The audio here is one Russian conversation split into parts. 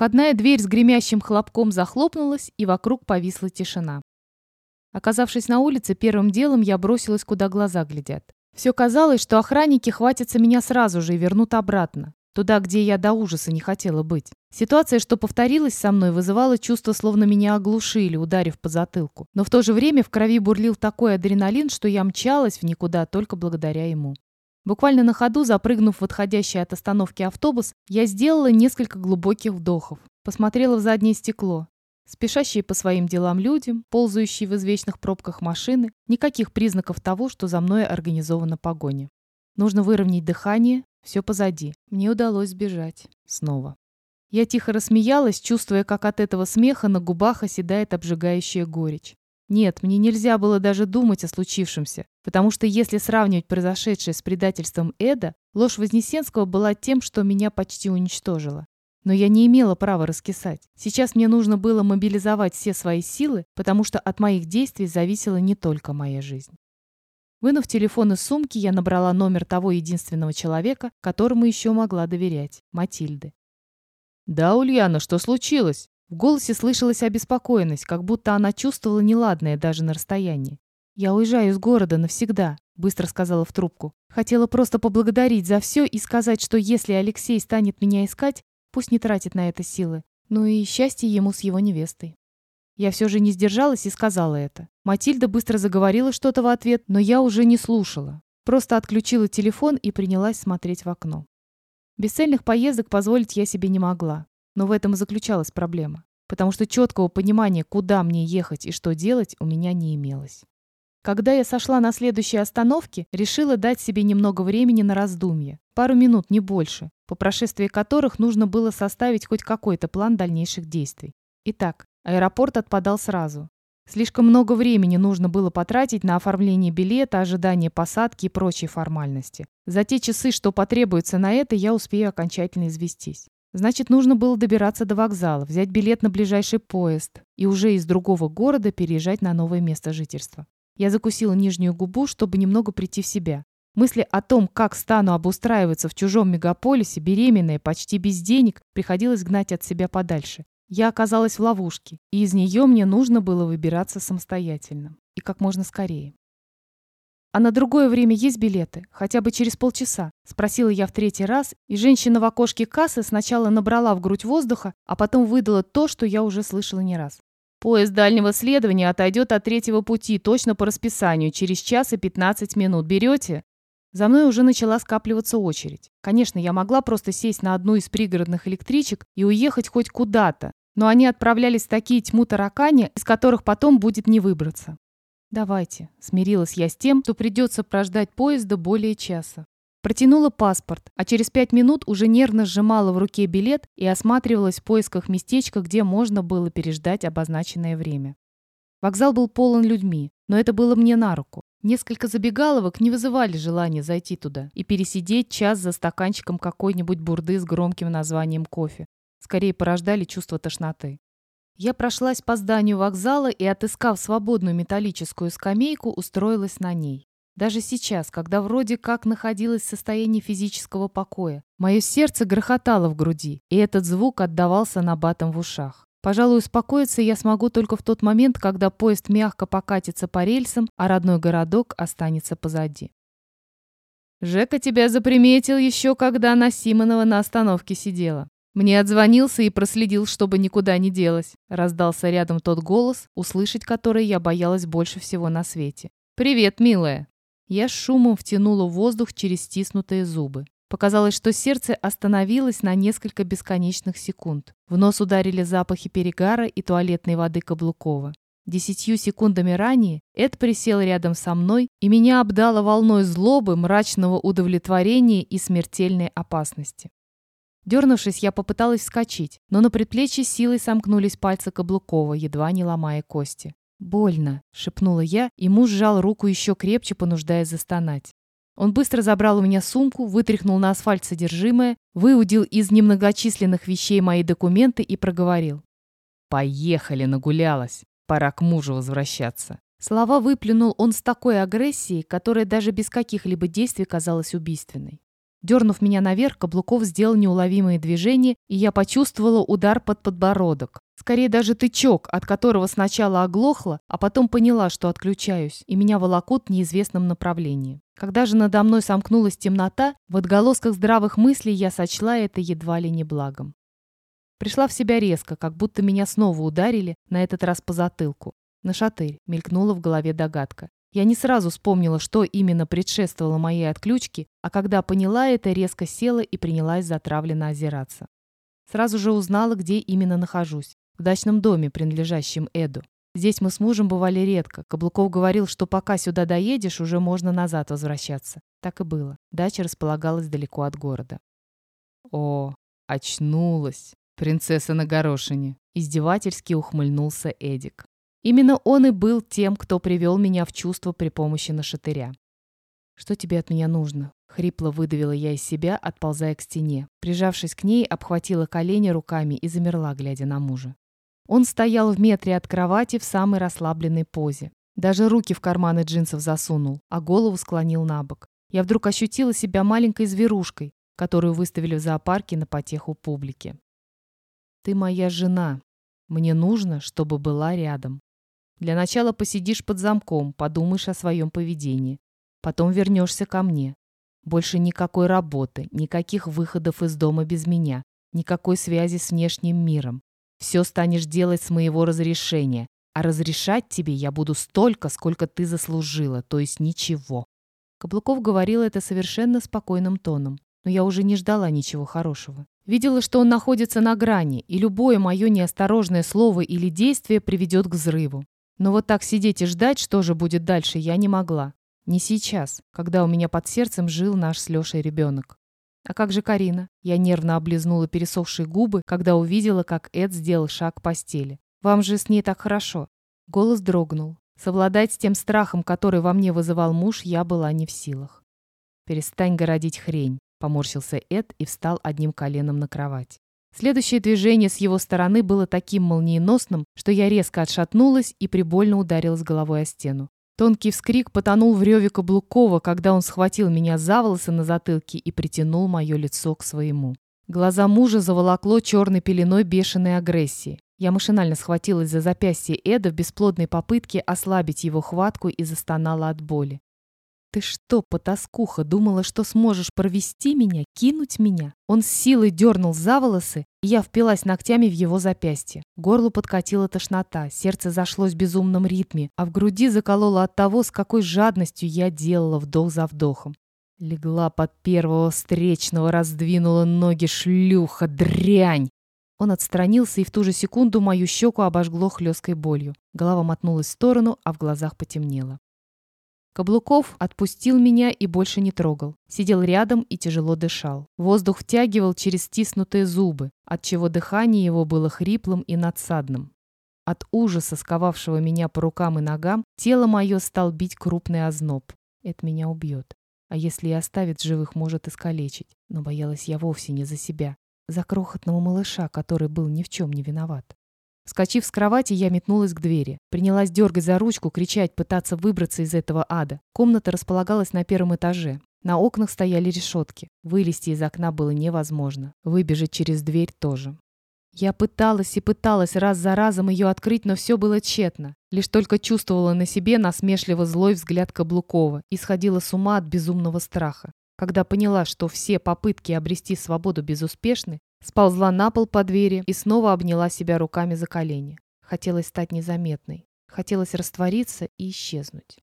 Входная дверь с гремящим хлопком захлопнулась, и вокруг повисла тишина. Оказавшись на улице, первым делом я бросилась, куда глаза глядят. Все казалось, что охранники хватятся меня сразу же и вернут обратно. Туда, где я до ужаса не хотела быть. Ситуация, что повторилась со мной, вызывала чувство, словно меня оглушили, ударив по затылку. Но в то же время в крови бурлил такой адреналин, что я мчалась в никуда только благодаря ему. Буквально на ходу, запрыгнув в отходящий от остановки автобус, я сделала несколько глубоких вдохов. Посмотрела в заднее стекло. Спешащие по своим делам людям, ползающие в извечных пробках машины, никаких признаков того, что за мной организована погоня. Нужно выровнять дыхание, все позади. Мне удалось сбежать. Снова. Я тихо рассмеялась, чувствуя, как от этого смеха на губах оседает обжигающая горечь. Нет, мне нельзя было даже думать о случившемся, потому что если сравнивать произошедшее с предательством Эда, ложь Вознесенского была тем, что меня почти уничтожило. Но я не имела права раскисать. Сейчас мне нужно было мобилизовать все свои силы, потому что от моих действий зависела не только моя жизнь. Вынув телефон из сумки, я набрала номер того единственного человека, которому еще могла доверять – Матильды. «Да, Ульяна, что случилось?» В голосе слышалась обеспокоенность, как будто она чувствовала неладное даже на расстоянии. «Я уезжаю из города навсегда», – быстро сказала в трубку. Хотела просто поблагодарить за все и сказать, что если Алексей станет меня искать, пусть не тратит на это силы. Ну и счастье ему с его невестой. Я все же не сдержалась и сказала это. Матильда быстро заговорила что-то в ответ, но я уже не слушала. Просто отключила телефон и принялась смотреть в окно. Бесцельных поездок позволить я себе не могла. Но в этом и заключалась проблема, потому что четкого понимания, куда мне ехать и что делать, у меня не имелось. Когда я сошла на следующей остановке, решила дать себе немного времени на раздумье. Пару минут, не больше, по прошествии которых нужно было составить хоть какой-то план дальнейших действий. Итак, аэропорт отпадал сразу. Слишком много времени нужно было потратить на оформление билета, ожидание посадки и прочие формальности. За те часы, что потребуется на это, я успею окончательно известись. Значит, нужно было добираться до вокзала, взять билет на ближайший поезд и уже из другого города переезжать на новое место жительства. Я закусила нижнюю губу, чтобы немного прийти в себя. Мысли о том, как стану обустраиваться в чужом мегаполисе, беременная, почти без денег, приходилось гнать от себя подальше. Я оказалась в ловушке, и из нее мне нужно было выбираться самостоятельно. И как можно скорее. «А на другое время есть билеты? Хотя бы через полчаса?» Спросила я в третий раз, и женщина в окошке кассы сначала набрала в грудь воздуха, а потом выдала то, что я уже слышала не раз. «Поезд дальнего следования отойдет от третьего пути точно по расписанию, через час и 15 минут. Берете?» За мной уже начала скапливаться очередь. Конечно, я могла просто сесть на одну из пригородных электричек и уехать хоть куда-то, но они отправлялись в такие тьму таракани, из которых потом будет не выбраться. «Давайте», — смирилась я с тем, что придется прождать поезда более часа. Протянула паспорт, а через пять минут уже нервно сжимала в руке билет и осматривалась в поисках местечка, где можно было переждать обозначенное время. Вокзал был полон людьми, но это было мне на руку. Несколько забегаловок не вызывали желания зайти туда и пересидеть час за стаканчиком какой-нибудь бурды с громким названием кофе. Скорее порождали чувство тошноты. Я прошлась по зданию вокзала и, отыскав свободную металлическую скамейку, устроилась на ней. Даже сейчас, когда вроде как находилась в состоянии физического покоя, мое сердце грохотало в груди, и этот звук отдавался набатом в ушах. Пожалуй, успокоиться я смогу только в тот момент, когда поезд мягко покатится по рельсам, а родной городок останется позади. Жека тебя заприметил еще, когда она Симонова на остановке сидела. Мне отзвонился и проследил, чтобы никуда не делась. Раздался рядом тот голос, услышать который я боялась больше всего на свете. «Привет, милая!» Я с шумом втянула воздух через стиснутые зубы. Показалось, что сердце остановилось на несколько бесконечных секунд. В нос ударили запахи перегара и туалетной воды Каблукова. Десятью секундами ранее Эд присел рядом со мной, и меня обдало волной злобы, мрачного удовлетворения и смертельной опасности. Дернувшись, я попыталась вскочить, но на предплечье силой сомкнулись пальцы Каблукова, едва не ломая кости. «Больно», — шепнула я, и муж сжал руку еще крепче, понуждая застонать. Он быстро забрал у меня сумку, вытряхнул на асфальт содержимое, выудил из немногочисленных вещей мои документы и проговорил. «Поехали, нагулялась. Пора к мужу возвращаться». Слова выплюнул он с такой агрессией, которая даже без каких-либо действий казалась убийственной. Дернув меня наверх, Каблуков сделал неуловимые движения, и я почувствовала удар под подбородок. Скорее даже тычок, от которого сначала оглохла, а потом поняла, что отключаюсь, и меня волокут в неизвестном направлении. Когда же надо мной сомкнулась темнота, в отголосках здравых мыслей я сочла это едва ли не благом. Пришла в себя резко, как будто меня снова ударили, на этот раз по затылку. На шатырь мелькнула в голове догадка. Я не сразу вспомнила, что именно предшествовало моей отключке, а когда поняла это, резко села и принялась затравленно озираться. Сразу же узнала, где именно нахожусь. В дачном доме, принадлежащем Эду. Здесь мы с мужем бывали редко. Каблуков говорил, что пока сюда доедешь, уже можно назад возвращаться. Так и было. Дача располагалась далеко от города. О, очнулась. Принцесса на горошине. Издевательски ухмыльнулся Эдик. Именно он и был тем, кто привел меня в чувство при помощи нашатыря. «Что тебе от меня нужно?» — хрипло выдавила я из себя, отползая к стене. Прижавшись к ней, обхватила колени руками и замерла, глядя на мужа. Он стоял в метре от кровати в самой расслабленной позе. Даже руки в карманы джинсов засунул, а голову склонил на бок. Я вдруг ощутила себя маленькой зверушкой, которую выставили в зоопарке на потеху публики. «Ты моя жена. Мне нужно, чтобы была рядом. Для начала посидишь под замком, подумаешь о своем поведении. Потом вернешься ко мне. Больше никакой работы, никаких выходов из дома без меня, никакой связи с внешним миром. Все станешь делать с моего разрешения, а разрешать тебе я буду столько, сколько ты заслужила, то есть ничего». Каблуков говорил это совершенно спокойным тоном, но я уже не ждала ничего хорошего. Видела, что он находится на грани, и любое мое неосторожное слово или действие приведет к взрыву. Но вот так сидеть и ждать, что же будет дальше, я не могла. Не сейчас, когда у меня под сердцем жил наш с Лешей ребенок. А как же Карина? Я нервно облизнула пересохшие губы, когда увидела, как Эд сделал шаг к постели. Вам же с ней так хорошо. Голос дрогнул. Совладать с тем страхом, который во мне вызывал муж, я была не в силах. «Перестань городить хрень», — поморщился Эд и встал одним коленом на кровать. Следующее движение с его стороны было таким молниеносным, что я резко отшатнулась и прибольно ударилась головой о стену. Тонкий вскрик потонул в реве Каблукова, когда он схватил меня за волосы на затылке и притянул мое лицо к своему. Глаза мужа заволокло черной пеленой бешеной агрессии. Я машинально схватилась за запястье Эда в бесплодной попытке ослабить его хватку и застонала от боли. «Ты что, потаскуха, думала, что сможешь провести меня, кинуть меня?» Он с силой дернул за волосы, и я впилась ногтями в его запястье. Горло подкатила тошнота, сердце зашлось в безумном ритме, а в груди закололо от того, с какой жадностью я делала вдох за вдохом. Легла под первого встречного, раздвинула ноги шлюха, дрянь! Он отстранился, и в ту же секунду мою щеку обожгло хлесткой болью. Голова мотнулась в сторону, а в глазах потемнело. Каблуков отпустил меня и больше не трогал. Сидел рядом и тяжело дышал. Воздух втягивал через стиснутые зубы, отчего дыхание его было хриплым и надсадным. От ужаса, сковавшего меня по рукам и ногам, тело мое стал бить крупный озноб. Это меня убьет. А если и оставит живых, может искалечить. Но боялась я вовсе не за себя. За крохотного малыша, который был ни в чем не виноват. Скочив с кровати, я метнулась к двери. Принялась дергать за ручку, кричать, пытаться выбраться из этого ада. Комната располагалась на первом этаже. На окнах стояли решетки. Вылезти из окна было невозможно. Выбежать через дверь тоже. Я пыталась и пыталась раз за разом ее открыть, но все было тщетно. Лишь только чувствовала на себе насмешливо злой взгляд Каблукова и сходила с ума от безумного страха. Когда поняла, что все попытки обрести свободу безуспешны, Сползла на пол по двери и снова обняла себя руками за колени. Хотелось стать незаметной. Хотелось раствориться и исчезнуть.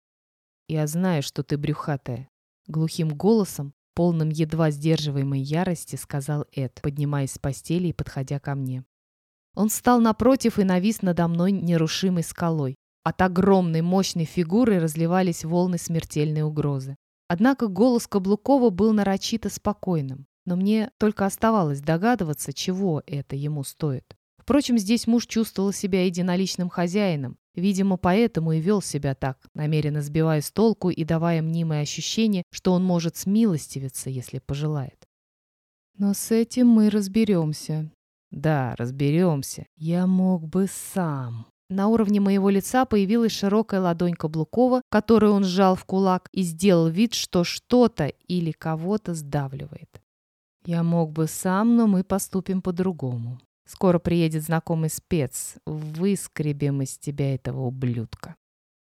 «Я знаю, что ты брюхатая», — глухим голосом, полным едва сдерживаемой ярости, сказал Эд, поднимаясь с постели и подходя ко мне. Он встал напротив и навис надо мной нерушимой скалой. От огромной мощной фигуры разливались волны смертельной угрозы. Однако голос Каблукова был нарочито спокойным но мне только оставалось догадываться, чего это ему стоит. Впрочем, здесь муж чувствовал себя единоличным хозяином, видимо, поэтому и вел себя так, намеренно сбивая с толку и давая мнимое ощущение, что он может смилостивиться, если пожелает. Но с этим мы разберемся. Да, разберемся. Я мог бы сам. На уровне моего лица появилась широкая ладонь Каблукова, которую он сжал в кулак и сделал вид, что что-то или кого-то сдавливает. «Я мог бы сам, но мы поступим по-другому. Скоро приедет знакомый спец. Выскребем из тебя этого ублюдка».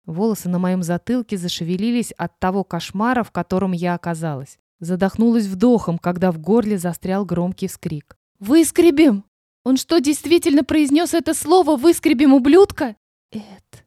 Волосы на моем затылке зашевелились от того кошмара, в котором я оказалась. Задохнулась вдохом, когда в горле застрял громкий вскрик. «Выскребем!» Он что, действительно произнес это слово «выскребем ублюдка»? Эд.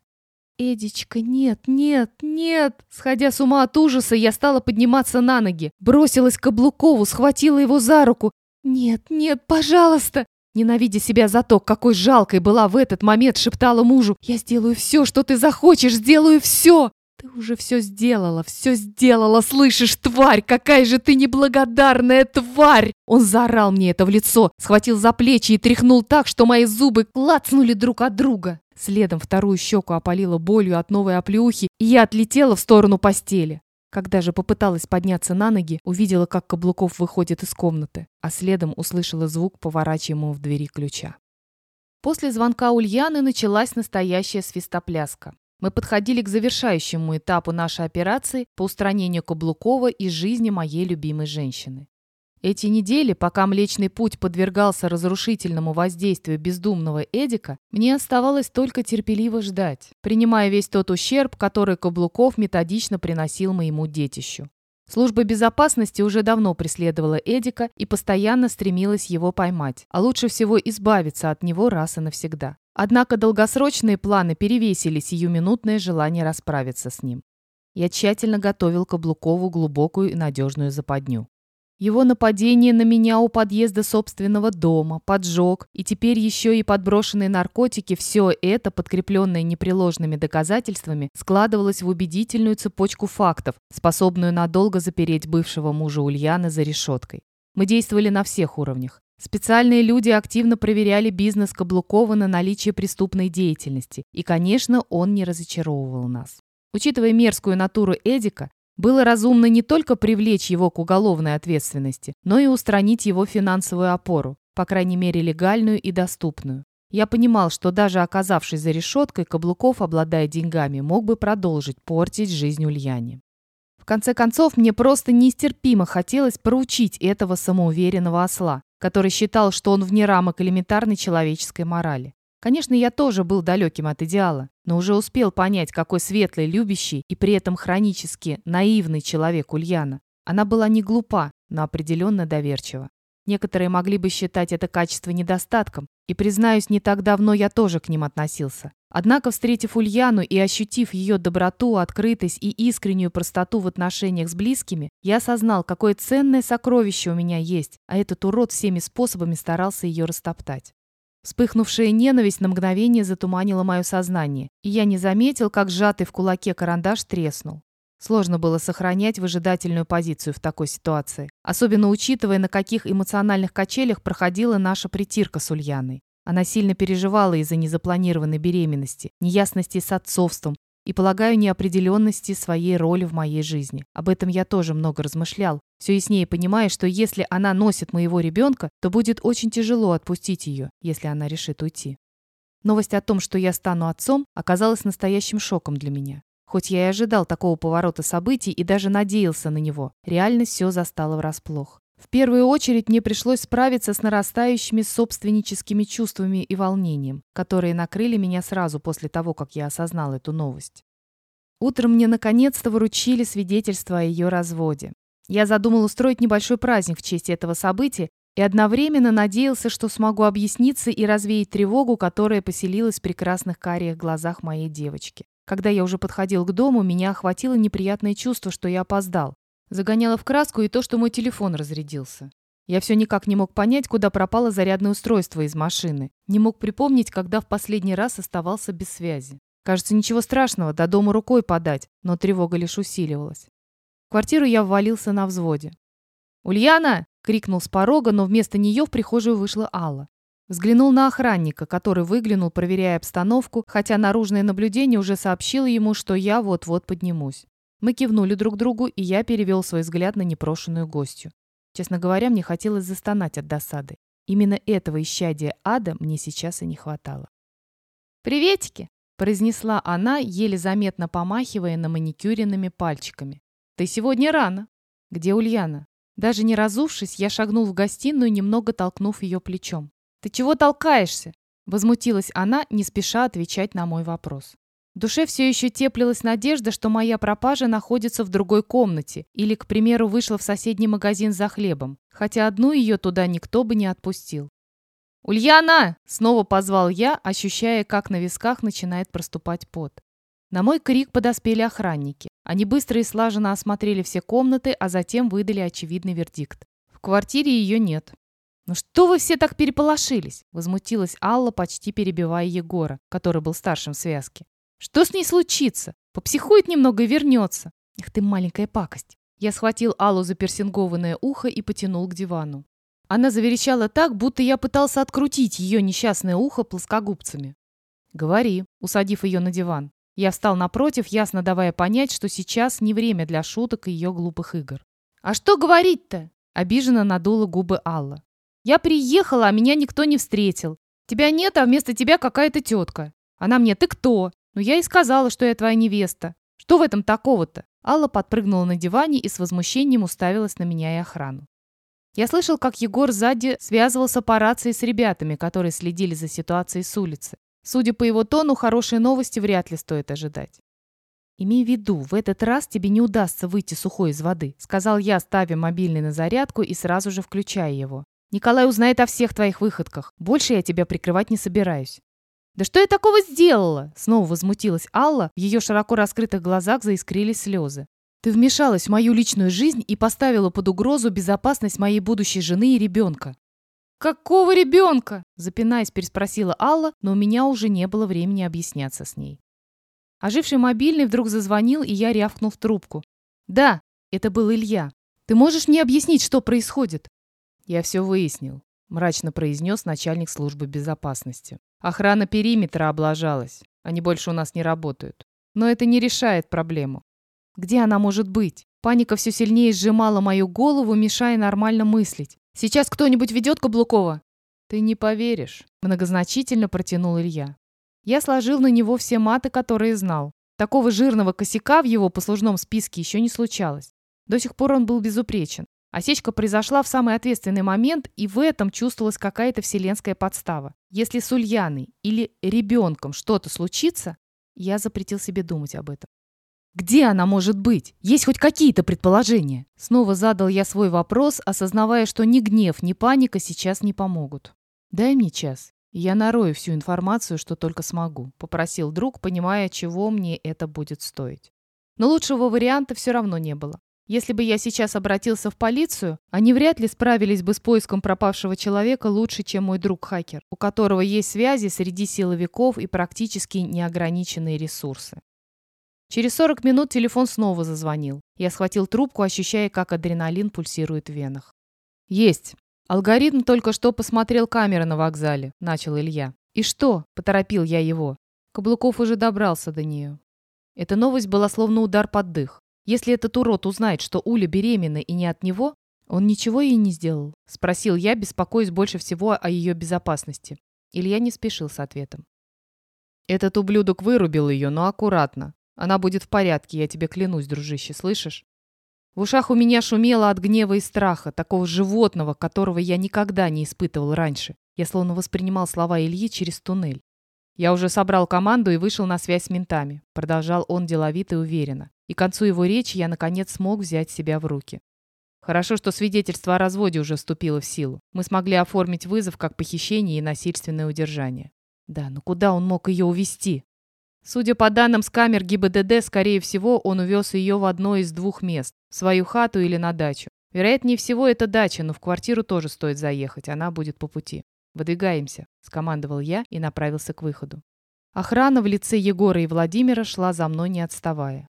Эдичка, нет, нет, нет. Сходя с ума от ужаса, я стала подниматься на ноги. Бросилась к Каблукову, схватила его за руку. Нет, нет, пожалуйста. Ненавидя себя за то, какой жалкой была в этот момент, шептала мужу. «Я сделаю все, что ты захочешь, сделаю все!» «Ты уже все сделала, все сделала, слышишь, тварь! Какая же ты неблагодарная тварь!» Он заорал мне это в лицо, схватил за плечи и тряхнул так, что мои зубы клацнули друг от друга. Следом вторую щеку опалила болью от новой оплеухи, и я отлетела в сторону постели. Когда же попыталась подняться на ноги, увидела, как Каблуков выходит из комнаты, а следом услышала звук поворачиваемого в двери ключа. После звонка Ульяны началась настоящая свистопляска. Мы подходили к завершающему этапу нашей операции по устранению Каблукова из жизни моей любимой женщины. Эти недели, пока Млечный Путь подвергался разрушительному воздействию бездумного Эдика, мне оставалось только терпеливо ждать, принимая весь тот ущерб, который Каблуков методично приносил моему детищу. Служба безопасности уже давно преследовала Эдика и постоянно стремилась его поймать, а лучше всего избавиться от него раз и навсегда. Однако долгосрочные планы перевесили сиюминутное желание расправиться с ним. Я тщательно готовил Каблукову глубокую и надежную западню. Его нападение на меня у подъезда собственного дома, поджог и теперь еще и подброшенные наркотики – все это, подкрепленное непреложными доказательствами, складывалось в убедительную цепочку фактов, способную надолго запереть бывшего мужа Ульяны за решеткой. Мы действовали на всех уровнях. Специальные люди активно проверяли бизнес Каблукова на наличие преступной деятельности, и, конечно, он не разочаровывал нас. Учитывая мерзкую натуру Эдика, было разумно не только привлечь его к уголовной ответственности, но и устранить его финансовую опору, по крайней мере легальную и доступную. Я понимал, что даже оказавшись за решеткой, Каблуков, обладая деньгами, мог бы продолжить портить жизнь Ульяне. Конце концов, мне просто нестерпимо хотелось проучить этого самоуверенного осла, который считал, что он вне рамок элементарной человеческой морали. Конечно, я тоже был далеким от идеала, но уже успел понять, какой светлый, любящий и при этом хронически наивный человек Ульяна. Она была не глупа, но определенно доверчива. Некоторые могли бы считать это качество недостатком, и, признаюсь, не так давно я тоже к ним относился. Однако, встретив Ульяну и ощутив ее доброту, открытость и искреннюю простоту в отношениях с близкими, я осознал, какое ценное сокровище у меня есть, а этот урод всеми способами старался ее растоптать. Вспыхнувшая ненависть на мгновение затуманила мое сознание, и я не заметил, как сжатый в кулаке карандаш треснул. Сложно было сохранять выжидательную позицию в такой ситуации, особенно учитывая, на каких эмоциональных качелях проходила наша притирка с Ульяной. Она сильно переживала из-за незапланированной беременности, неясности с отцовством и, полагаю, неопределенности своей роли в моей жизни. Об этом я тоже много размышлял, все яснее понимая, что если она носит моего ребенка, то будет очень тяжело отпустить ее, если она решит уйти. Новость о том, что я стану отцом, оказалась настоящим шоком для меня. Хоть я и ожидал такого поворота событий и даже надеялся на него, реальность все застала врасплох. В первую очередь мне пришлось справиться с нарастающими собственническими чувствами и волнением, которые накрыли меня сразу после того, как я осознал эту новость. Утром мне наконец-то вручили свидетельство о ее разводе. Я задумал устроить небольшой праздник в честь этого события и одновременно надеялся, что смогу объясниться и развеять тревогу, которая поселилась в прекрасных кариях глазах моей девочки. Когда я уже подходил к дому, меня охватило неприятное чувство, что я опоздал. Загоняло в краску и то, что мой телефон разрядился. Я все никак не мог понять, куда пропало зарядное устройство из машины. Не мог припомнить, когда в последний раз оставался без связи. Кажется, ничего страшного, до дома рукой подать, но тревога лишь усиливалась. В квартиру я ввалился на взводе. «Ульяна!» — крикнул с порога, но вместо нее в прихожую вышла Алла. Взглянул на охранника, который выглянул, проверяя обстановку, хотя наружное наблюдение уже сообщило ему, что я вот-вот поднимусь. Мы кивнули друг другу, и я перевел свой взгляд на непрошенную гостью. Честно говоря, мне хотелось застонать от досады. Именно этого исчадия ада мне сейчас и не хватало. «Приветики!» – произнесла она, еле заметно помахивая на маникюренными пальчиками. «Ты сегодня рано!» «Где Ульяна?» Даже не разувшись, я шагнул в гостиную, немного толкнув ее плечом. «Ты чего толкаешься?» Возмутилась она, не спеша отвечать на мой вопрос. Душе все еще теплилась надежда, что моя пропажа находится в другой комнате или, к примеру, вышла в соседний магазин за хлебом, хотя одну ее туда никто бы не отпустил. «Ульяна!» — снова позвал я, ощущая, как на висках начинает проступать пот. На мой крик подоспели охранники. Они быстро и слаженно осмотрели все комнаты, а затем выдали очевидный вердикт. В квартире ее нет. «Ну что вы все так переполошились?» — возмутилась Алла, почти перебивая Егора, который был старшим в связке. «Что с ней случится? Попсихует немного и вернется. Эх ты, маленькая пакость!» Я схватил Аллу за персингованное ухо и потянул к дивану. Она заверещала так, будто я пытался открутить ее несчастное ухо плоскогубцами. «Говори», усадив ее на диван. Я встал напротив, ясно давая понять, что сейчас не время для шуток и ее глупых игр. «А что говорить-то?» Обиженно надула губы Алла. «Я приехала, а меня никто не встретил. Тебя нет, а вместо тебя какая-то тетка. Она мне, ты кто? Ну я и сказала, что я твоя невеста. Что в этом такого-то?» Алла подпрыгнула на диване и с возмущением уставилась на меня и охрану. Я слышал, как Егор сзади связывался по рации с ребятами, которые следили за ситуацией с улицы. Судя по его тону, хорошие новости вряд ли стоит ожидать. «Имей в виду, в этот раз тебе не удастся выйти сухой из воды», сказал я, ставя мобильный на зарядку и сразу же включая его. «Николай узнает о всех твоих выходках. Больше я тебя прикрывать не собираюсь». «Да что я такого сделала?» Снова возмутилась Алла, в ее широко раскрытых глазах заискрились слезы. Ты вмешалась в мою личную жизнь и поставила под угрозу безопасность моей будущей жены и ребенка. «Какого ребенка?» – запинаясь, переспросила Алла, но у меня уже не было времени объясняться с ней. Оживший мобильный вдруг зазвонил, и я рявкнул в трубку. «Да, это был Илья. Ты можешь мне объяснить, что происходит?» «Я все выяснил», – мрачно произнес начальник службы безопасности. «Охрана периметра облажалась. Они больше у нас не работают. Но это не решает проблему. Где она может быть? Паника все сильнее сжимала мою голову, мешая нормально мыслить. «Сейчас кто-нибудь ведет Каблукова?» «Ты не поверишь», — многозначительно протянул Илья. Я сложил на него все маты, которые знал. Такого жирного косяка в его послужном списке еще не случалось. До сих пор он был безупречен. Осечка произошла в самый ответственный момент, и в этом чувствовалась какая-то вселенская подстава. Если с Ульяной или ребенком что-то случится, я запретил себе думать об этом. Где она может быть? Есть хоть какие-то предположения? Снова задал я свой вопрос, осознавая, что ни гнев, ни паника сейчас не помогут. Дай мне час. Я нарою всю информацию, что только смогу, попросил друг, понимая, чего мне это будет стоить. Но лучшего варианта все равно не было. Если бы я сейчас обратился в полицию, они вряд ли справились бы с поиском пропавшего человека лучше, чем мой друг-хакер, у которого есть связи среди силовиков и практически неограниченные ресурсы. Через 40 минут телефон снова зазвонил. Я схватил трубку, ощущая, как адреналин пульсирует в венах. «Есть. Алгоритм только что посмотрел камеры на вокзале», — начал Илья. «И что?» — поторопил я его. Каблуков уже добрался до нее. Эта новость была словно удар под дых. Если этот урод узнает, что Уля беременна и не от него, он ничего ей не сделал. Спросил я, беспокоясь больше всего о ее безопасности. Илья не спешил с ответом. Этот ублюдок вырубил ее, но аккуратно. Она будет в порядке, я тебе клянусь, дружище, слышишь? В ушах у меня шумело от гнева и страха, такого животного, которого я никогда не испытывал раньше. Я словно воспринимал слова Ильи через туннель. Я уже собрал команду и вышел на связь с ментами. Продолжал он деловито и уверенно. И к концу его речи я, наконец, смог взять себя в руки. Хорошо, что свидетельство о разводе уже вступило в силу. Мы смогли оформить вызов как похищение и насильственное удержание. Да, но куда он мог ее увезти? Судя по данным с камер ГИБДД, скорее всего, он увез ее в одно из двух мест – в свою хату или на дачу. Вероятнее всего, это дача, но в квартиру тоже стоит заехать, она будет по пути. «Выдвигаемся», – скомандовал я и направился к выходу. Охрана в лице Егора и Владимира шла за мной, не отставая.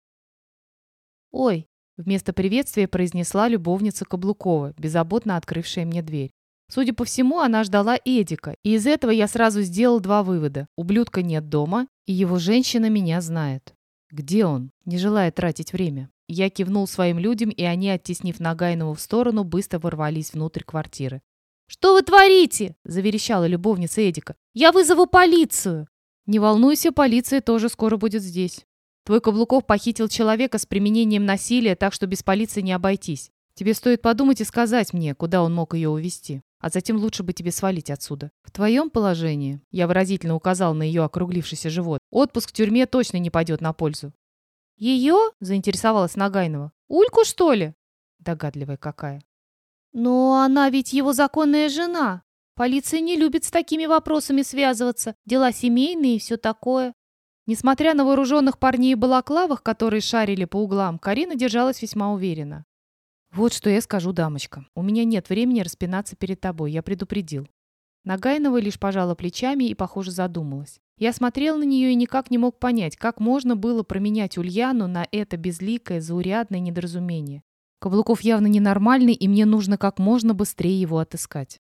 «Ой!» – вместо приветствия произнесла любовница Каблукова, беззаботно открывшая мне дверь. Судя по всему, она ждала Эдика, и из этого я сразу сделал два вывода. Ублюдка нет дома, и его женщина меня знает. Где он? Не желая тратить время. Я кивнул своим людям, и они, оттеснив Нагайнову в сторону, быстро ворвались внутрь квартиры. «Что вы творите?» – заверещала любовница Эдика. «Я вызову полицию!» «Не волнуйся, полиция тоже скоро будет здесь. Твой Каблуков похитил человека с применением насилия, так что без полиции не обойтись. Тебе стоит подумать и сказать мне, куда он мог ее увезти. А затем лучше бы тебе свалить отсюда. В твоем положении, я выразительно указал на ее округлившийся живот, отпуск в тюрьме точно не пойдет на пользу. Ее? заинтересовалась Нагайнова. Ульку, что ли? Догадливая какая. Но она ведь его законная жена. Полиция не любит с такими вопросами связываться. Дела семейные и все такое. Несмотря на вооруженных парней и балаклавах, которые шарили по углам, Карина держалась весьма уверенно. «Вот что я скажу, дамочка. У меня нет времени распинаться перед тобой, я предупредил». Нагайнова лишь пожала плечами и, похоже, задумалась. Я смотрел на нее и никак не мог понять, как можно было променять Ульяну на это безликое, заурядное недоразумение. Каблуков явно ненормальный, и мне нужно как можно быстрее его отыскать.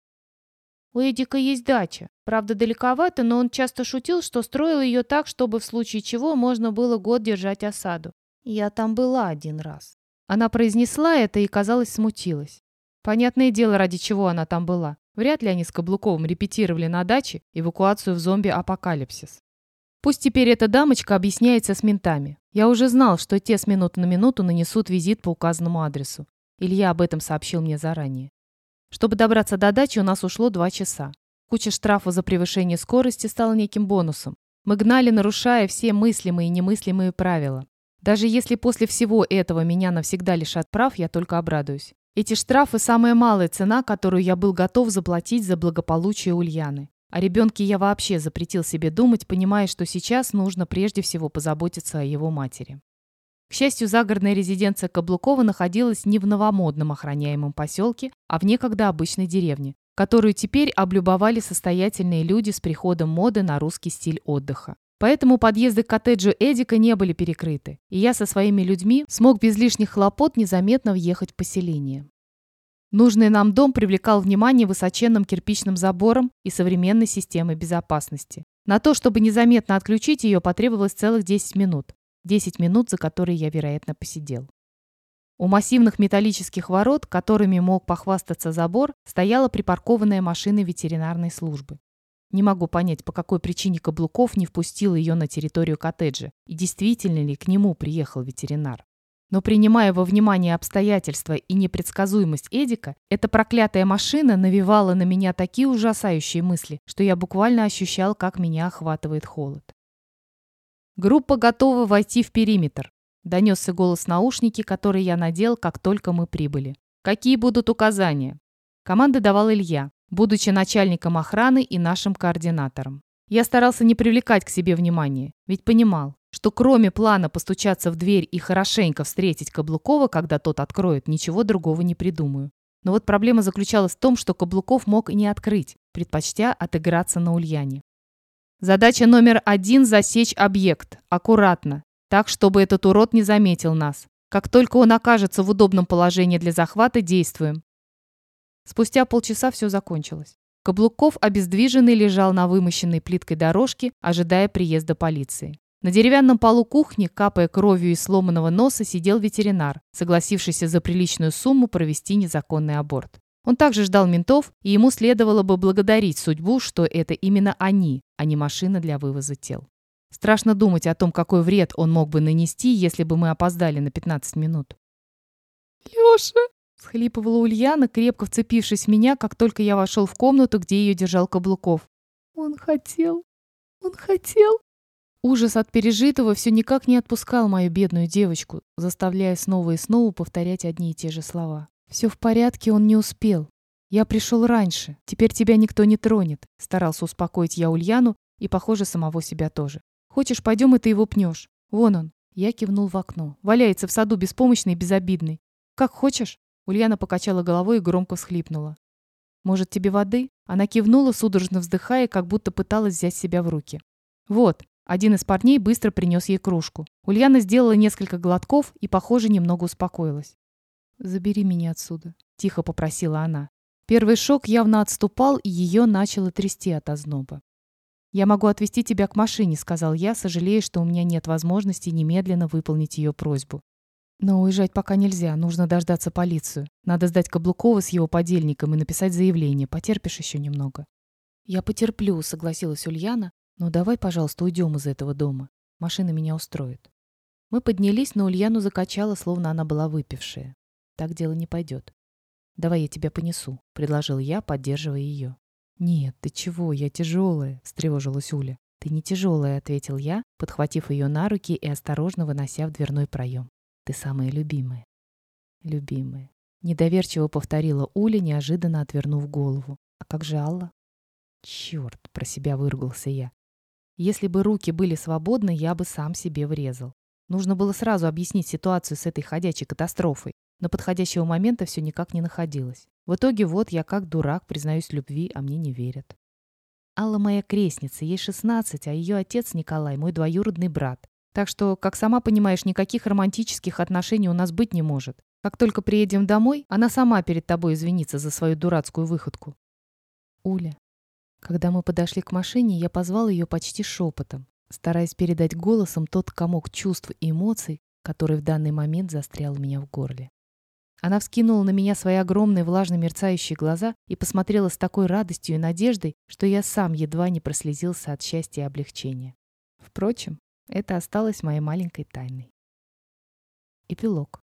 У Эдика есть дача. Правда, далековато, но он часто шутил, что строил ее так, чтобы в случае чего можно было год держать осаду. Я там была один раз. Она произнесла это и, казалось, смутилась. Понятное дело, ради чего она там была. Вряд ли они с Каблуковым репетировали на даче эвакуацию в зомби-апокалипсис. Пусть теперь эта дамочка объясняется с ментами. Я уже знал, что те с минуты на минуту нанесут визит по указанному адресу. Илья об этом сообщил мне заранее. Чтобы добраться до дачи, у нас ушло два часа. Куча штрафа за превышение скорости стала неким бонусом. Мы гнали, нарушая все мыслимые и немыслимые правила. Даже если после всего этого меня навсегда лишат прав, я только обрадуюсь. Эти штрафы – самая малая цена, которую я был готов заплатить за благополучие Ульяны. О ребенке я вообще запретил себе думать, понимая, что сейчас нужно прежде всего позаботиться о его матери. К счастью, загородная резиденция Каблукова находилась не в новомодном охраняемом поселке, а в некогда обычной деревне, которую теперь облюбовали состоятельные люди с приходом моды на русский стиль отдыха. Поэтому подъезды к коттеджу Эдика не были перекрыты, и я со своими людьми смог без лишних хлопот незаметно въехать в поселение. Нужный нам дом привлекал внимание высоченным кирпичным забором и современной системой безопасности. На то, чтобы незаметно отключить ее, потребовалось целых 10 минут. 10 минут, за которые я, вероятно, посидел. У массивных металлических ворот, которыми мог похвастаться забор, стояла припаркованная машина ветеринарной службы. Не могу понять, по какой причине Каблуков не впустил ее на территорию коттеджа и действительно ли к нему приехал ветеринар. Но принимая во внимание обстоятельства и непредсказуемость Эдика, эта проклятая машина навевала на меня такие ужасающие мысли, что я буквально ощущал, как меня охватывает холод. «Группа готова войти в периметр», – донесся голос наушники, который я надел, как только мы прибыли. «Какие будут указания?» Команды давал Илья будучи начальником охраны и нашим координатором. Я старался не привлекать к себе внимания, ведь понимал, что кроме плана постучаться в дверь и хорошенько встретить Каблукова, когда тот откроет, ничего другого не придумаю. Но вот проблема заключалась в том, что Каблуков мог и не открыть, предпочтя отыграться на Ульяне. Задача номер один – засечь объект. Аккуратно. Так, чтобы этот урод не заметил нас. Как только он окажется в удобном положении для захвата, действуем. Спустя полчаса все закончилось. Каблуков обездвиженный лежал на вымощенной плиткой дорожке, ожидая приезда полиции. На деревянном полу кухни, капая кровью из сломанного носа, сидел ветеринар, согласившийся за приличную сумму провести незаконный аборт. Он также ждал ментов, и ему следовало бы благодарить судьбу, что это именно они, а не машина для вывоза тел. Страшно думать о том, какой вред он мог бы нанести, если бы мы опоздали на 15 минут. «Лёша!» Схлипывала Ульяна, крепко вцепившись в меня, как только я вошел в комнату, где ее держал Каблуков. «Он хотел! Он хотел!» Ужас от пережитого все никак не отпускал мою бедную девочку, заставляя снова и снова повторять одни и те же слова. «Все в порядке, он не успел. Я пришел раньше, теперь тебя никто не тронет», старался успокоить я Ульяну и, похоже, самого себя тоже. «Хочешь, пойдем и ты его пнешь? Вон он». Я кивнул в окно. Валяется в саду беспомощный и безобидный. «Как хочешь?» Ульяна покачала головой и громко всхлипнула. «Может, тебе воды?» Она кивнула, судорожно вздыхая, как будто пыталась взять себя в руки. «Вот». Один из парней быстро принес ей кружку. Ульяна сделала несколько глотков и, похоже, немного успокоилась. «Забери меня отсюда», – тихо попросила она. Первый шок явно отступал, и ее начало трясти от озноба. «Я могу отвезти тебя к машине», – сказал я, сожалея, что у меня нет возможности немедленно выполнить ее просьбу. Но уезжать пока нельзя, нужно дождаться полицию. Надо сдать Каблукова с его подельником и написать заявление. Потерпишь еще немного. Я потерплю, согласилась Ульяна, «Ну давай, пожалуйста, уйдем из этого дома. Машина меня устроит». Мы поднялись, но Ульяну закачала, словно она была выпившая. Так дело не пойдет. «Давай я тебя понесу», — предложил я, поддерживая ее. «Нет, ты чего, я тяжелая», — встревожилась Уля. «Ты не тяжелая», — ответил я, подхватив ее на руки и осторожно вынося в дверной проем. «Ты самая любимая». «Любимая». Недоверчиво повторила Уля, неожиданно отвернув голову. «А как же Алла?» «Черт!» — про себя выругался я. Если бы руки были свободны, я бы сам себе врезал. Нужно было сразу объяснить ситуацию с этой ходячей катастрофой, но подходящего момента все никак не находилось. В итоге вот я как дурак признаюсь любви, а мне не верят. Алла моя крестница, ей 16, а ее отец Николай мой двоюродный брат. Так что, как сама понимаешь, никаких романтических отношений у нас быть не может. Как только приедем домой, она сама перед тобой извинится за свою дурацкую выходку. Уля. Когда мы подошли к машине, я позвал ее почти шепотом, стараясь передать голосом тот комок чувств и эмоций, который в данный момент застрял у меня в горле. Она вскинула на меня свои огромные влажно-мерцающие глаза и посмотрела с такой радостью и надеждой, что я сам едва не прослезился от счастья и облегчения. Впрочем, это осталось моей маленькой тайной. Эпилог.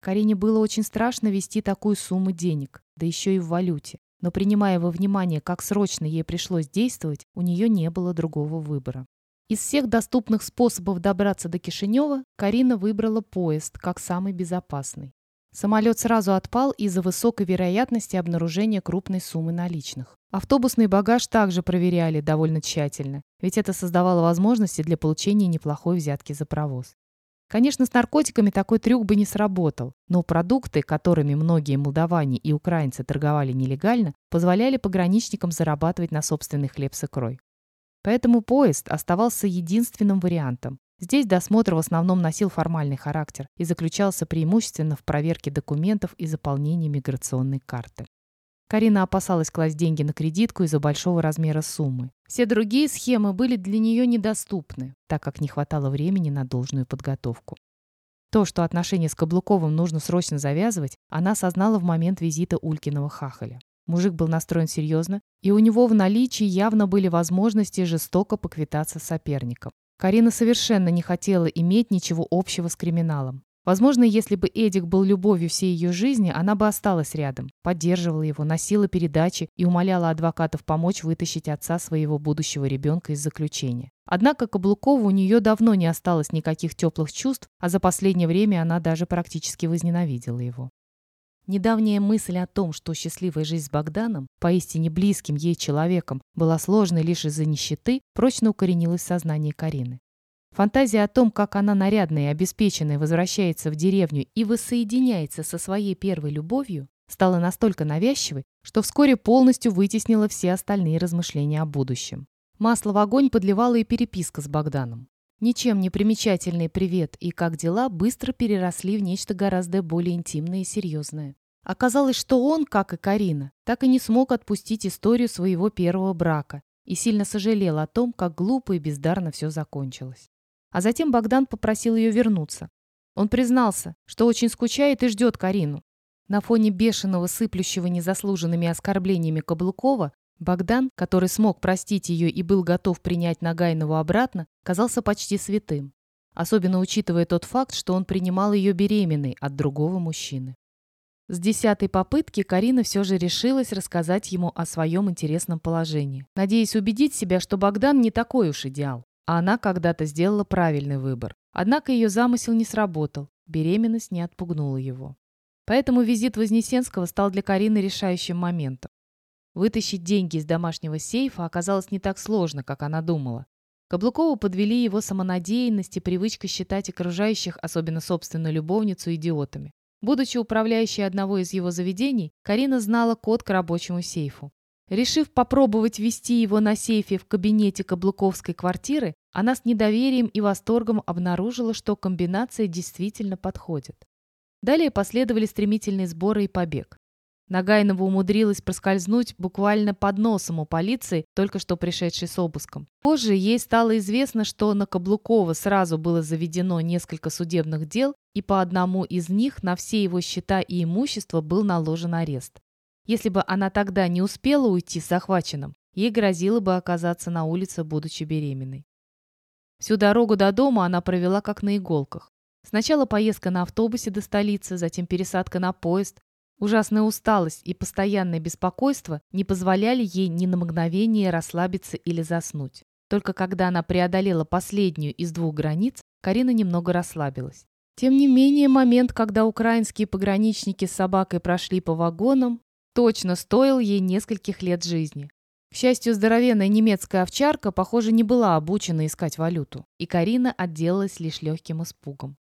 Карине было очень страшно вести такую сумму денег, да еще и в валюте. Но принимая во внимание, как срочно ей пришлось действовать, у нее не было другого выбора. Из всех доступных способов добраться до Кишинева Карина выбрала поезд как самый безопасный. Самолет сразу отпал из-за высокой вероятности обнаружения крупной суммы наличных. Автобусный багаж также проверяли довольно тщательно, ведь это создавало возможности для получения неплохой взятки за провоз. Конечно, с наркотиками такой трюк бы не сработал, но продукты, которыми многие молдаване и украинцы торговали нелегально, позволяли пограничникам зарабатывать на собственный хлеб с икрой. Поэтому поезд оставался единственным вариантом. Здесь досмотр в основном носил формальный характер и заключался преимущественно в проверке документов и заполнении миграционной карты. Карина опасалась класть деньги на кредитку из-за большого размера суммы. Все другие схемы были для нее недоступны, так как не хватало времени на должную подготовку. То, что отношения с Каблуковым нужно срочно завязывать, она осознала в момент визита Улькиного хахаля. Мужик был настроен серьезно, и у него в наличии явно были возможности жестоко поквитаться с соперником. Карина совершенно не хотела иметь ничего общего с криминалом. Возможно, если бы Эдик был любовью всей ее жизни, она бы осталась рядом, поддерживала его, носила передачи и умоляла адвокатов помочь вытащить отца своего будущего ребенка из заключения. Однако Каблукову у нее давно не осталось никаких теплых чувств, а за последнее время она даже практически возненавидела его. Недавняя мысль о том, что счастливая жизнь с Богданом, поистине близким ей человеком, была сложной лишь из-за нищеты, прочно укоренилась в сознании Карины. Фантазия о том, как она нарядная и обеспеченная возвращается в деревню и воссоединяется со своей первой любовью, стала настолько навязчивой, что вскоре полностью вытеснила все остальные размышления о будущем. Масло в огонь подливала и переписка с Богданом. Ничем не примечательный привет и как дела быстро переросли в нечто гораздо более интимное и серьезное. Оказалось, что он, как и Карина, так и не смог отпустить историю своего первого брака и сильно сожалел о том, как глупо и бездарно все закончилось. А затем Богдан попросил ее вернуться. Он признался, что очень скучает и ждет Карину. На фоне бешеного, сыплющего незаслуженными оскорблениями Каблукова Богдан, который смог простить ее и был готов принять Нагайнову обратно, казался почти святым. Особенно учитывая тот факт, что он принимал ее беременной от другого мужчины. С десятой попытки Карина все же решилась рассказать ему о своем интересном положении, надеясь убедить себя, что Богдан не такой уж идеал, а она когда-то сделала правильный выбор. Однако ее замысел не сработал, беременность не отпугнула его. Поэтому визит Вознесенского стал для Карины решающим моментом. Вытащить деньги из домашнего сейфа оказалось не так сложно, как она думала. Каблукову подвели его самонадеянность и привычка считать окружающих, особенно собственную любовницу, идиотами. Будучи управляющей одного из его заведений, Карина знала код к рабочему сейфу. Решив попробовать ввести его на сейфе в кабинете Каблуковской квартиры, она с недоверием и восторгом обнаружила, что комбинация действительно подходит. Далее последовали стремительные сборы и побег. Нагайнова умудрилась проскользнуть буквально под носом у полиции, только что пришедшей с обыском. Позже ей стало известно, что на Каблукова сразу было заведено несколько судебных дел, и по одному из них на все его счета и имущество был наложен арест. Если бы она тогда не успела уйти с захваченным, ей грозило бы оказаться на улице, будучи беременной. Всю дорогу до дома она провела как на иголках. Сначала поездка на автобусе до столицы, затем пересадка на поезд. Ужасная усталость и постоянное беспокойство не позволяли ей ни на мгновение расслабиться или заснуть. Только когда она преодолела последнюю из двух границ, Карина немного расслабилась. Тем не менее, момент, когда украинские пограничники с собакой прошли по вагонам, точно стоил ей нескольких лет жизни. К счастью, здоровенная немецкая овчарка, похоже, не была обучена искать валюту, и Карина отделалась лишь легким испугом.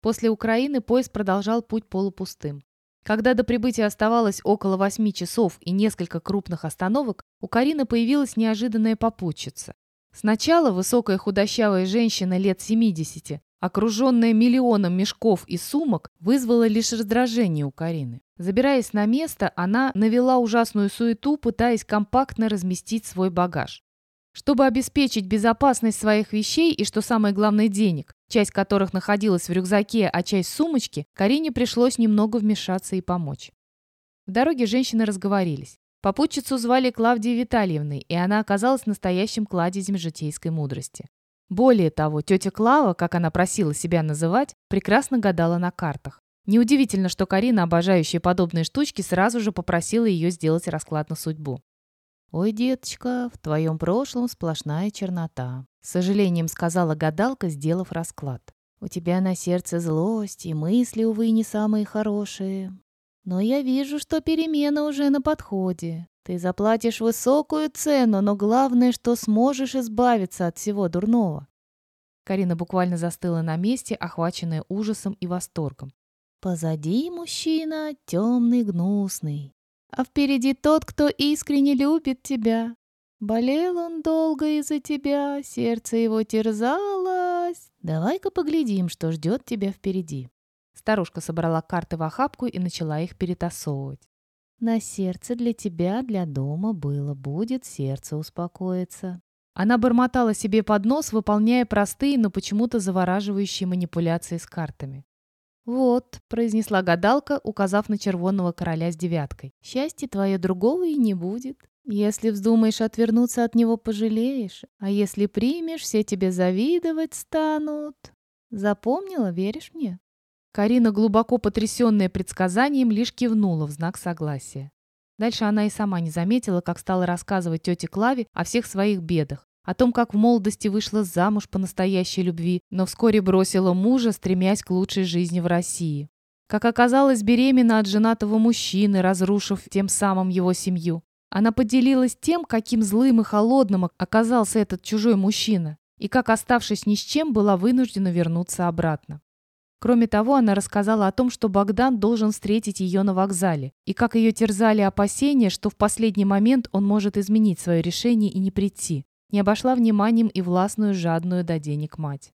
После Украины поезд продолжал путь полупустым. Когда до прибытия оставалось около восьми часов и несколько крупных остановок, у Карины появилась неожиданная попутчица. Сначала высокая худощавая женщина лет 70, окруженная миллионом мешков и сумок, вызвала лишь раздражение у Карины. Забираясь на место, она навела ужасную суету, пытаясь компактно разместить свой багаж. Чтобы обеспечить безопасность своих вещей и, что самое главное, денег, часть которых находилась в рюкзаке, а часть в сумочке, Карине пришлось немного вмешаться и помочь. В дороге женщины разговорились. Попутчицу звали Клавдией Витальевной, и она оказалась настоящим кладезем житейской мудрости. Более того, тетя Клава, как она просила себя называть, прекрасно гадала на картах. Неудивительно, что Карина, обожающая подобные штучки, сразу же попросила ее сделать расклад на судьбу. «Ой, деточка, в твоем прошлом сплошная чернота», — с сожалением сказала гадалка, сделав расклад. «У тебя на сердце злость, и мысли, увы, не самые хорошие. Но я вижу, что перемена уже на подходе. Ты заплатишь высокую цену, но главное, что сможешь избавиться от всего дурного». Карина буквально застыла на месте, охваченная ужасом и восторгом. Позади мужчина темный, гнусный, а впереди тот, кто искренне любит тебя. Болел он долго из-за тебя, сердце его терзалось. Давай-ка поглядим, что ждет тебя впереди. Старушка собрала карты в охапку и начала их перетасовывать. На сердце для тебя, для дома было, будет сердце успокоиться. Она бормотала себе под нос, выполняя простые, но почему-то завораживающие манипуляции с картами. «Вот», — произнесла гадалка, указав на червонного короля с девяткой, «счастье твое другого и не будет. Если вздумаешь отвернуться от него, пожалеешь, а если примешь, все тебе завидовать станут. Запомнила, веришь мне?» Карина, глубоко потрясенная предсказанием, лишь кивнула в знак согласия. Дальше она и сама не заметила, как стала рассказывать тете Клаве о всех своих бедах, о том, как в молодости вышла замуж по настоящей любви, но вскоре бросила мужа, стремясь к лучшей жизни в России. Как оказалось, беременна от женатого мужчины, разрушив тем самым его семью. Она поделилась тем, каким злым и холодным оказался этот чужой мужчина, и как, оставшись ни с чем, была вынуждена вернуться обратно. Кроме того, она рассказала о том, что Богдан должен встретить ее на вокзале, и как ее терзали опасения, что в последний момент он может изменить свое решение и не прийти не обошла вниманием и властную, жадную до денег мать.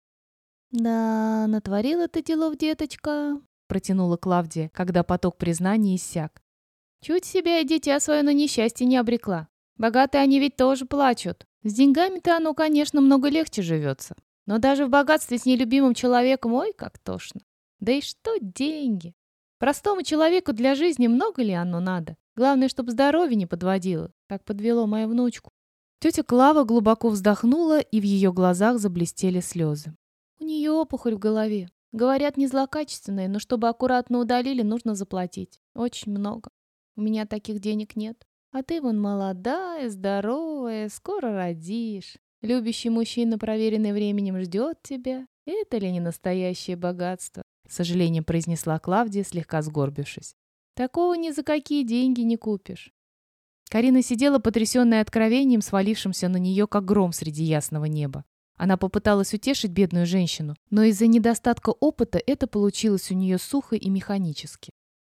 «Да, натворила ты делов, деточка», — протянула Клавдия, когда поток признания иссяк. «Чуть себя и дитя свое на несчастье не обрекла. Богатые они ведь тоже плачут. С деньгами-то оно, конечно, много легче живется. Но даже в богатстве с нелюбимым человеком, ой, как тошно. Да и что деньги? Простому человеку для жизни много ли оно надо? Главное, чтобы здоровье не подводило, как подвело мою внучку. Тетя Клава глубоко вздохнула, и в ее глазах заблестели слезы. «У нее опухоль в голове. Говорят, не злокачественная, но чтобы аккуратно удалили, нужно заплатить. Очень много. У меня таких денег нет. А ты вон молодая, здоровая, скоро родишь. Любящий мужчина, проверенный временем, ждет тебя. Это ли не настоящее богатство?» С сожалением произнесла Клавдия, слегка сгорбившись. «Такого ни за какие деньги не купишь. Карина сидела потрясенная откровением, свалившимся на нее, как гром среди ясного неба. Она попыталась утешить бедную женщину, но из-за недостатка опыта это получилось у нее сухо и механически.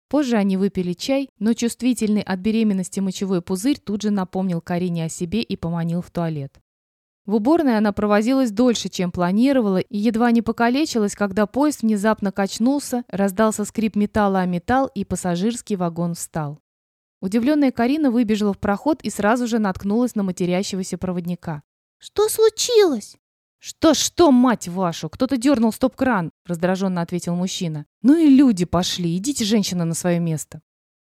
Позже они выпили чай, но чувствительный от беременности мочевой пузырь тут же напомнил Карине о себе и поманил в туалет. В уборной она провозилась дольше, чем планировала, и едва не покалечилась, когда поезд внезапно качнулся, раздался скрип металла о металл, и пассажирский вагон встал. Удивленная Карина выбежала в проход и сразу же наткнулась на матерящегося проводника. «Что случилось?» «Что-что, мать вашу! Кто-то дернул стоп-кран!» – раздраженно ответил мужчина. «Ну и люди пошли! Идите, женщина, на свое место!»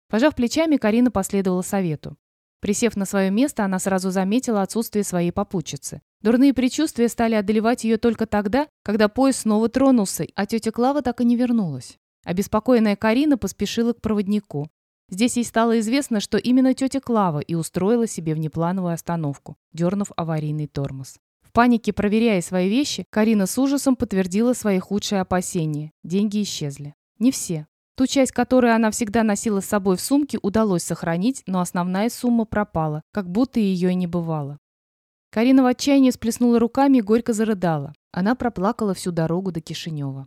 Пожав плечами, Карина последовала совету. Присев на свое место, она сразу заметила отсутствие своей попутчицы. Дурные предчувствия стали одолевать ее только тогда, когда поезд снова тронулся, а тетя Клава так и не вернулась. Обеспокоенная Карина поспешила к проводнику. Здесь ей стало известно, что именно тетя Клава и устроила себе внеплановую остановку, дернув аварийный тормоз. В панике, проверяя свои вещи, Карина с ужасом подтвердила свои худшие опасения. Деньги исчезли. Не все. Ту часть, которую она всегда носила с собой в сумке, удалось сохранить, но основная сумма пропала, как будто ее и не бывало. Карина в отчаянии сплеснула руками и горько зарыдала. Она проплакала всю дорогу до Кишинева.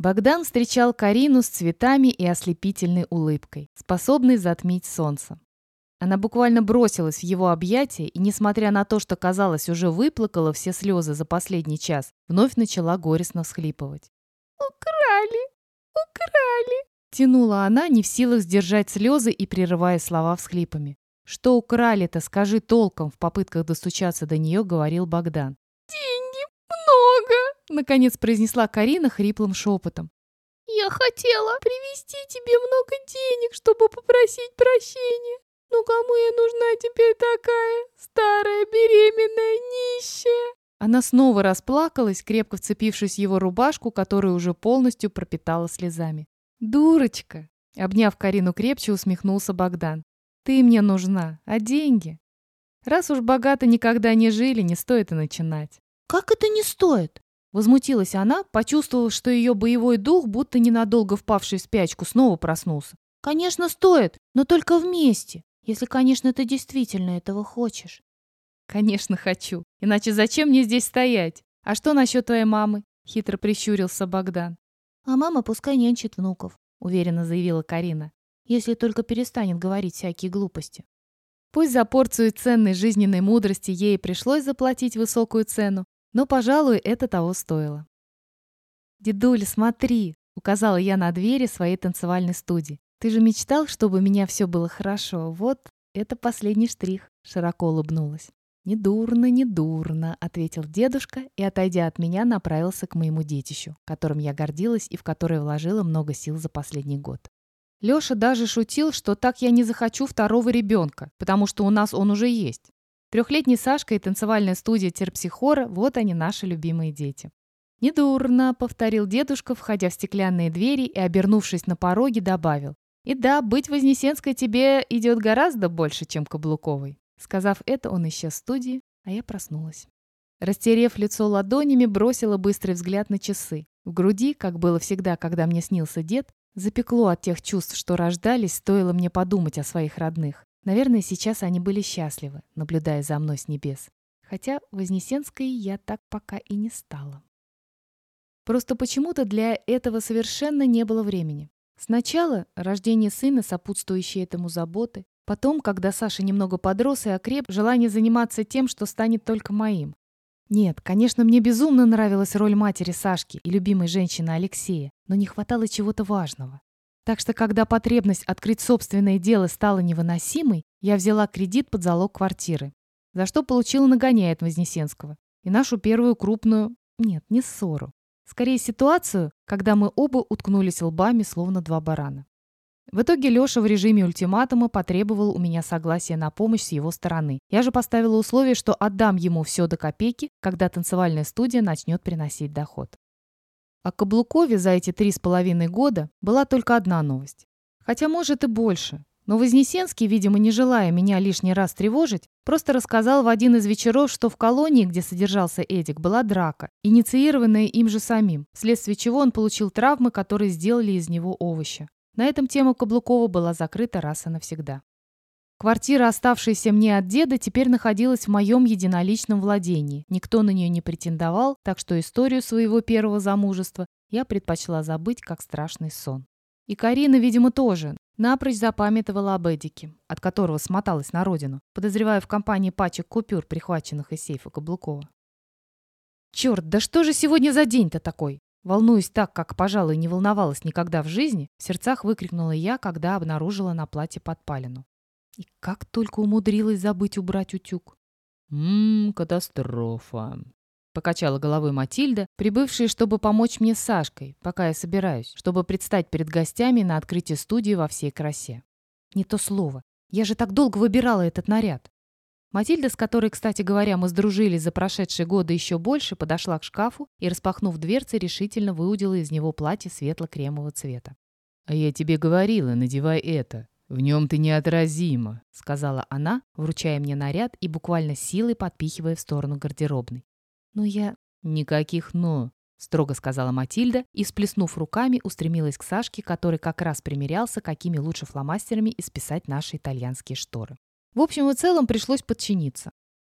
Богдан встречал Карину с цветами и ослепительной улыбкой, способной затмить солнце. Она буквально бросилась в его объятия и, несмотря на то, что, казалось, уже выплакала все слезы за последний час, вновь начала горестно всхлипывать. «Украли! Украли!» Тянула она, не в силах сдержать слезы и прерывая слова всхлипами. «Что украли-то, скажи толком», в попытках достучаться до нее говорил Богдан. «Деньги много!» Наконец произнесла Карина хриплым шепотом. «Я хотела привезти тебе много денег, чтобы попросить прощения. Но кому я нужна теперь такая старая, беременная, нищая?» Она снова расплакалась, крепко вцепившись в его рубашку, которую уже полностью пропитала слезами. «Дурочка!» Обняв Карину крепче, усмехнулся Богдан. «Ты мне нужна, а деньги? Раз уж богато никогда не жили, не стоит и начинать». «Как это не стоит?» Возмутилась она, почувствовав, что ее боевой дух, будто ненадолго впавший в спячку, снова проснулся. «Конечно, стоит, но только вместе, если, конечно, ты действительно этого хочешь». «Конечно, хочу. Иначе зачем мне здесь стоять? А что насчет твоей мамы?» — хитро прищурился Богдан. «А мама пускай нянчит внуков», — уверенно заявила Карина, «если только перестанет говорить всякие глупости». Пусть за порцию ценной жизненной мудрости ей пришлось заплатить высокую цену, но, пожалуй, это того стоило. «Дедуль, смотри!» — указала я на двери своей танцевальной студии. «Ты же мечтал, чтобы у меня все было хорошо. Вот, это последний штрих», — широко улыбнулась. «Недурно, недурно», — ответил дедушка и, отойдя от меня, направился к моему детищу, которым я гордилась и в которое вложила много сил за последний год. Лёша даже шутил, что так я не захочу второго ребенка, потому что у нас он уже есть. Трехлетний Сашка и танцевальная студия терпсихора – вот они, наши любимые дети. «Недурно», – повторил дедушка, входя в стеклянные двери и, обернувшись на пороге, добавил. «И да, быть Вознесенской тебе идет гораздо больше, чем Каблуковой». Сказав это, он исчез в студии, а я проснулась. Растерев лицо ладонями, бросила быстрый взгляд на часы. В груди, как было всегда, когда мне снился дед, запекло от тех чувств, что рождались, стоило мне подумать о своих родных. Наверное, сейчас они были счастливы, наблюдая за мной с небес. Хотя Вознесенской я так пока и не стала. Просто почему-то для этого совершенно не было времени. Сначала рождение сына, сопутствующие этому заботы. Потом, когда Саша немного подрос и окреп, желание заниматься тем, что станет только моим. Нет, конечно, мне безумно нравилась роль матери Сашки и любимой женщины Алексея, но не хватало чего-то важного. Так что, когда потребность открыть собственное дело стала невыносимой, я взяла кредит под залог квартиры, за что получила нагоняя от Вознесенского. И нашу первую крупную... Нет, не ссору. Скорее ситуацию, когда мы оба уткнулись лбами, словно два барана. В итоге Леша в режиме ультиматума потребовал у меня согласия на помощь с его стороны. Я же поставила условие, что отдам ему все до копейки, когда танцевальная студия начнет приносить доход. О Каблукове за эти три с половиной года была только одна новость. Хотя, может, и больше. Но Вознесенский, видимо, не желая меня лишний раз тревожить, просто рассказал в один из вечеров, что в колонии, где содержался Эдик, была драка, инициированная им же самим, вследствие чего он получил травмы, которые сделали из него овоща. На этом тема Каблукова была закрыта раз и навсегда. Квартира, оставшаяся мне от деда, теперь находилась в моем единоличном владении. Никто на нее не претендовал, так что историю своего первого замужества я предпочла забыть, как страшный сон. И Карина, видимо, тоже напрочь запамятовала об Эдике, от которого смоталась на родину, подозревая в компании пачек купюр, прихваченных из сейфа Каблукова. «Черт, да что же сегодня за день-то такой?» Волнуясь так, как, пожалуй, не волновалась никогда в жизни, в сердцах выкрикнула я, когда обнаружила на платье подпалину. И как только умудрилась забыть убрать утюг. «Ммм, катастрофа!» Покачала головой Матильда, прибывшая, чтобы помочь мне с Сашкой, пока я собираюсь, чтобы предстать перед гостями на открытии студии во всей красе. Не то слово. Я же так долго выбирала этот наряд. Матильда, с которой, кстати говоря, мы сдружились за прошедшие годы еще больше, подошла к шкафу и, распахнув дверцы, решительно выудила из него платье светло-кремового цвета. «А я тебе говорила, надевай это. В нем ты неотразима», — сказала она, вручая мне наряд и буквально силой подпихивая в сторону гардеробной. «Но я...» «Никаких «но», — строго сказала Матильда и, сплеснув руками, устремилась к Сашке, который как раз примерялся, какими лучше фломастерами исписать наши итальянские шторы. В общем и целом пришлось подчиниться.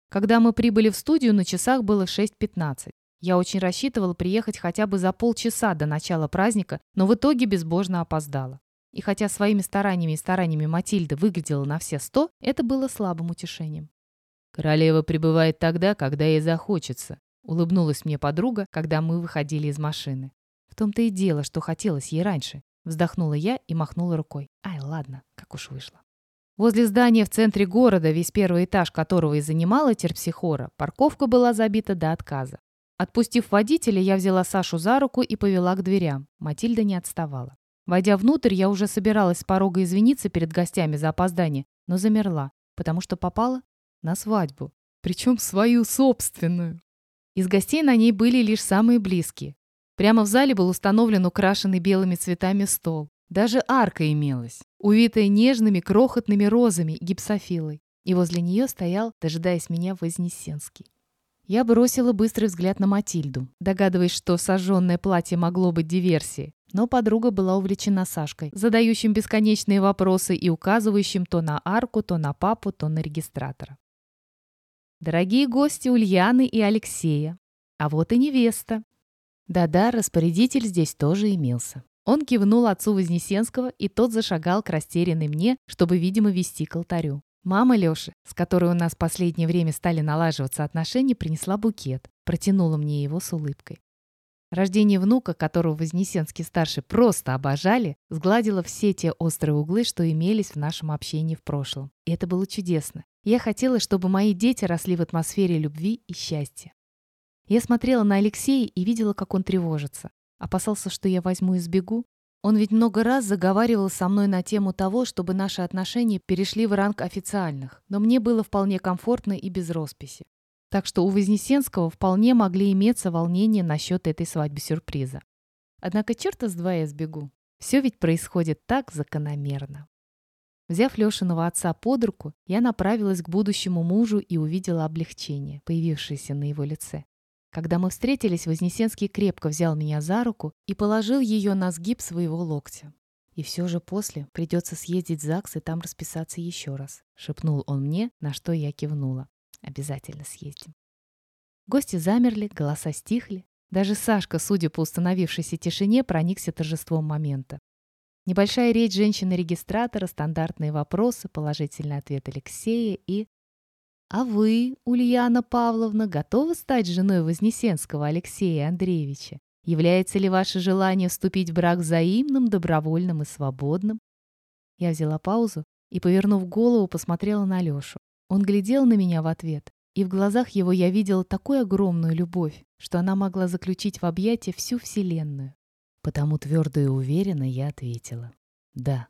Когда мы прибыли в студию, на часах было 6.15. Я очень рассчитывала приехать хотя бы за полчаса до начала праздника, но в итоге безбожно опоздала. И хотя своими стараниями и стараниями Матильда выглядела на все сто, это было слабым утешением. «Королева прибывает тогда, когда ей захочется», — улыбнулась мне подруга, когда мы выходили из машины. «В том-то и дело, что хотелось ей раньше», — вздохнула я и махнула рукой. «Ай, ладно, как уж вышло». Возле здания в центре города, весь первый этаж которого и занимала терпсихора, парковка была забита до отказа. Отпустив водителя, я взяла Сашу за руку и повела к дверям. Матильда не отставала. Войдя внутрь, я уже собиралась с порога извиниться перед гостями за опоздание, но замерла, потому что попала на свадьбу. Причем свою собственную. Из гостей на ней были лишь самые близкие. Прямо в зале был установлен украшенный белыми цветами стол. Даже арка имелась, увитая нежными крохотными розами гипсофилой. И возле нее стоял, дожидаясь меня, Вознесенский. Я бросила быстрый взгляд на Матильду, догадываясь, что сожженное платье могло быть диверсией. Но подруга была увлечена Сашкой, задающим бесконечные вопросы и указывающим то на арку, то на папу, то на регистратора. Дорогие гости Ульяны и Алексея. А вот и невеста. Да-да, распорядитель здесь тоже имелся. Он кивнул отцу Вознесенского, и тот зашагал к растерянной мне, чтобы, видимо, вести к алтарю. Мама Лёши, с которой у нас в последнее время стали налаживаться отношения, принесла букет, протянула мне его с улыбкой. Рождение внука, которого Вознесенский-старший просто обожали, сгладило все те острые углы, что имелись в нашем общении в прошлом. И это было чудесно. Я хотела, чтобы мои дети росли в атмосфере любви и счастья. Я смотрела на Алексея и видела, как он тревожится. Опасался, что я возьму и сбегу. Он ведь много раз заговаривал со мной на тему того, чтобы наши отношения перешли в ранг официальных, но мне было вполне комфортно и без росписи. Так что у Вознесенского вполне могли иметься волнения насчет этой свадьбы-сюрприза. Однако черта с два я сбегу. Все ведь происходит так закономерно. Взяв Лешиного отца под руку, я направилась к будущему мужу и увидела облегчение, появившееся на его лице. Когда мы встретились, Вознесенский крепко взял меня за руку и положил ее на сгиб своего локтя. «И все же после придется съездить в ЗАГС и там расписаться еще раз», — шепнул он мне, на что я кивнула. «Обязательно съездим». Гости замерли, голоса стихли. Даже Сашка, судя по установившейся тишине, проникся торжеством момента. Небольшая речь женщины-регистратора, стандартные вопросы, положительный ответ Алексея и а вы, Ульяна Павловна, готовы стать женой Вознесенского Алексея Андреевича? Является ли ваше желание вступить в брак взаимным, добровольным и свободным? Я взяла паузу и, повернув голову, посмотрела на Лешу. Он глядел на меня в ответ, и в глазах его я видела такую огромную любовь, что она могла заключить в объятия всю Вселенную. Потому твердо и уверенно я ответила «Да».